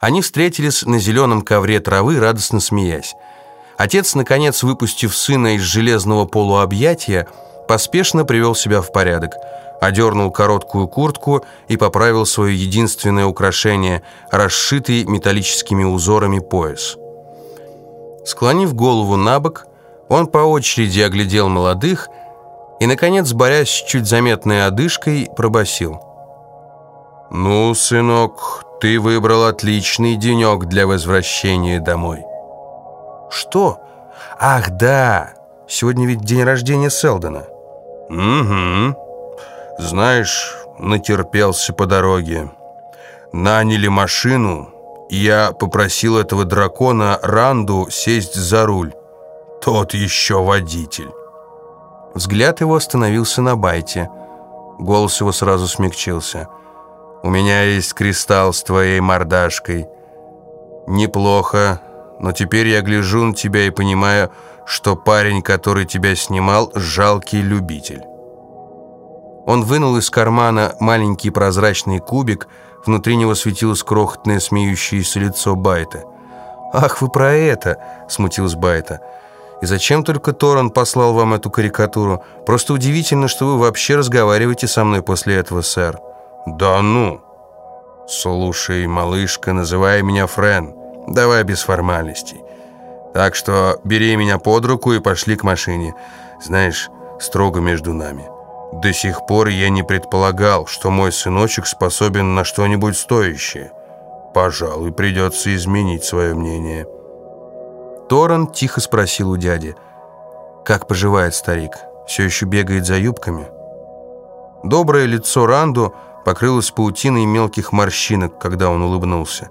Они встретились на зеленом ковре травы, радостно смеясь. Отец, наконец, выпустив сына из железного полуобъятия, поспешно привел себя в порядок, одернул короткую куртку и поправил свое единственное украшение, расшитый металлическими узорами пояс. Склонив голову на бок, он по очереди оглядел молодых и, наконец, борясь с чуть заметной одышкой, пробасил. «Ну, сынок, ты выбрал отличный денек для возвращения домой». «Что? Ах, да! Сегодня ведь день рождения Селдона». «Угу. Знаешь, натерпелся по дороге. Наняли машину, и я попросил этого дракона Ранду сесть за руль. Тот еще водитель». Взгляд его остановился на Байте. Голос его сразу смягчился. «У меня есть кристалл с твоей мордашкой. Неплохо, но теперь я гляжу на тебя и понимаю, что парень, который тебя снимал, жалкий любитель». Он вынул из кармана маленький прозрачный кубик, внутри него светилось крохотное смеющееся лицо Байта. «Ах, вы про это!» — смутилась Байта. «И зачем только Торан послал вам эту карикатуру? Просто удивительно, что вы вообще разговариваете со мной после этого, сэр». «Да ну!» «Слушай, малышка, называй меня Френ. Давай без формальностей. Так что бери меня под руку и пошли к машине. Знаешь, строго между нами. До сих пор я не предполагал, что мой сыночек способен на что-нибудь стоящее. Пожалуй, придется изменить свое мнение». Торан тихо спросил у дяди, «Как поживает старик? Все еще бегает за юбками?» Доброе лицо Ранду покрылось паутиной мелких морщинок, когда он улыбнулся.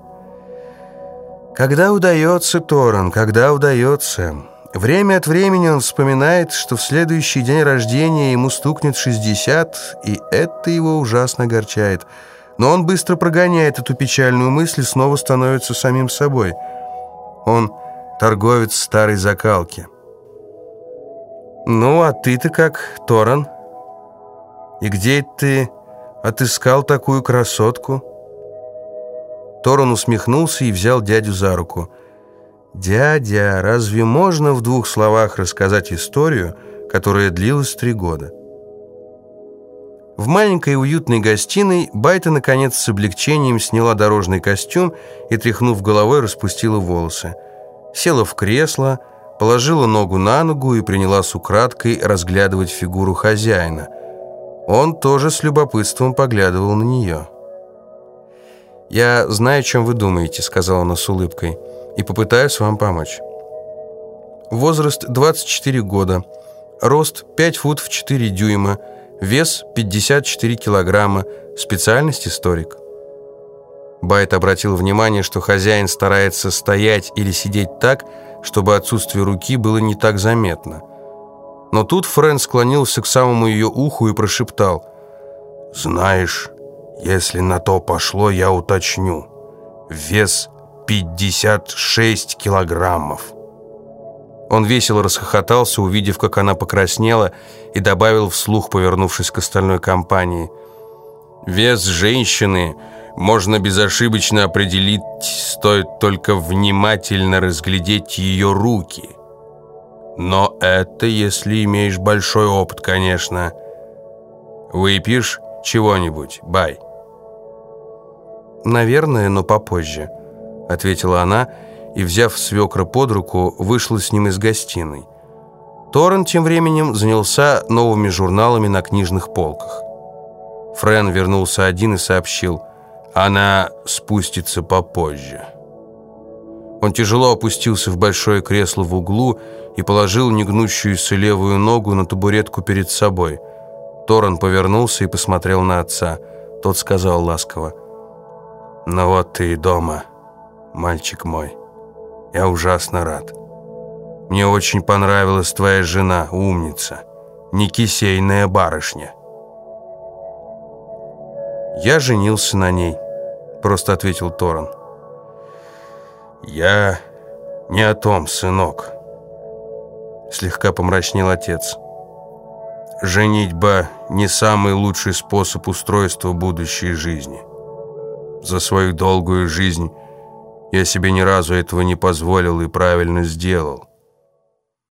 «Когда удается, Торан, когда удается. Время от времени он вспоминает, что в следующий день рождения ему стукнет 60, и это его ужасно огорчает. Но он быстро прогоняет эту печальную мысль и снова становится самим собой. Он торговец старой закалки». «Ну, а ты-то как, Торан? И где ты отыскал такую красотку?» Торон усмехнулся и взял дядю за руку. «Дядя, разве можно в двух словах рассказать историю, которая длилась три года?» В маленькой уютной гостиной Байта, наконец, с облегчением сняла дорожный костюм и, тряхнув головой, распустила волосы. Села в кресло, положила ногу на ногу и принялась украдкой разглядывать фигуру хозяина. Он тоже с любопытством поглядывал на нее. «Я знаю, чем вы думаете», — сказала она с улыбкой, «и попытаюсь вам помочь». Возраст 24 года, рост 5 футов 4 дюйма, вес 54 килограмма, специальность историк. Байт обратил внимание, что хозяин старается стоять или сидеть так, чтобы отсутствие руки было не так заметно. Но тут Френ склонился к самому ее уху и прошептал «Знаешь, если на то пошло, я уточню. Вес 56 килограммов. Он весело расхохотался, увидев, как она покраснела, и добавил вслух, повернувшись к остальной компании. «Вес женщины можно безошибочно определить, стоит только внимательно разглядеть ее руки. Но это если имеешь большой опыт, конечно. Выпьешь чего-нибудь, бай?» «Наверное, но попозже», — ответила она и, взяв свекра под руку, вышла с ним из гостиной. Торрен тем временем занялся новыми журналами на книжных полках. Френ вернулся один и сообщил, «Она спустится попозже». Он тяжело опустился в большое кресло в углу и положил негнущуюся левую ногу на табуретку перед собой. Торрен повернулся и посмотрел на отца. Тот сказал ласково, «Ну вот ты и дома, мальчик мой. Я ужасно рад. Мне очень понравилась твоя жена, умница, не кисейная барышня». «Я женился на ней», — просто ответил Торан. «Я не о том, сынок», — слегка помрачнел отец. «Женитьба не самый лучший способ устройства будущей жизни» за свою долгую жизнь Я себе ни разу этого не позволил и правильно сделал.